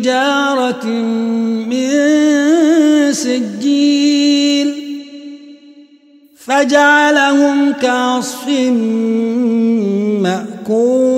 بحجارة من سجيل فجعلهم كعصف مأكول.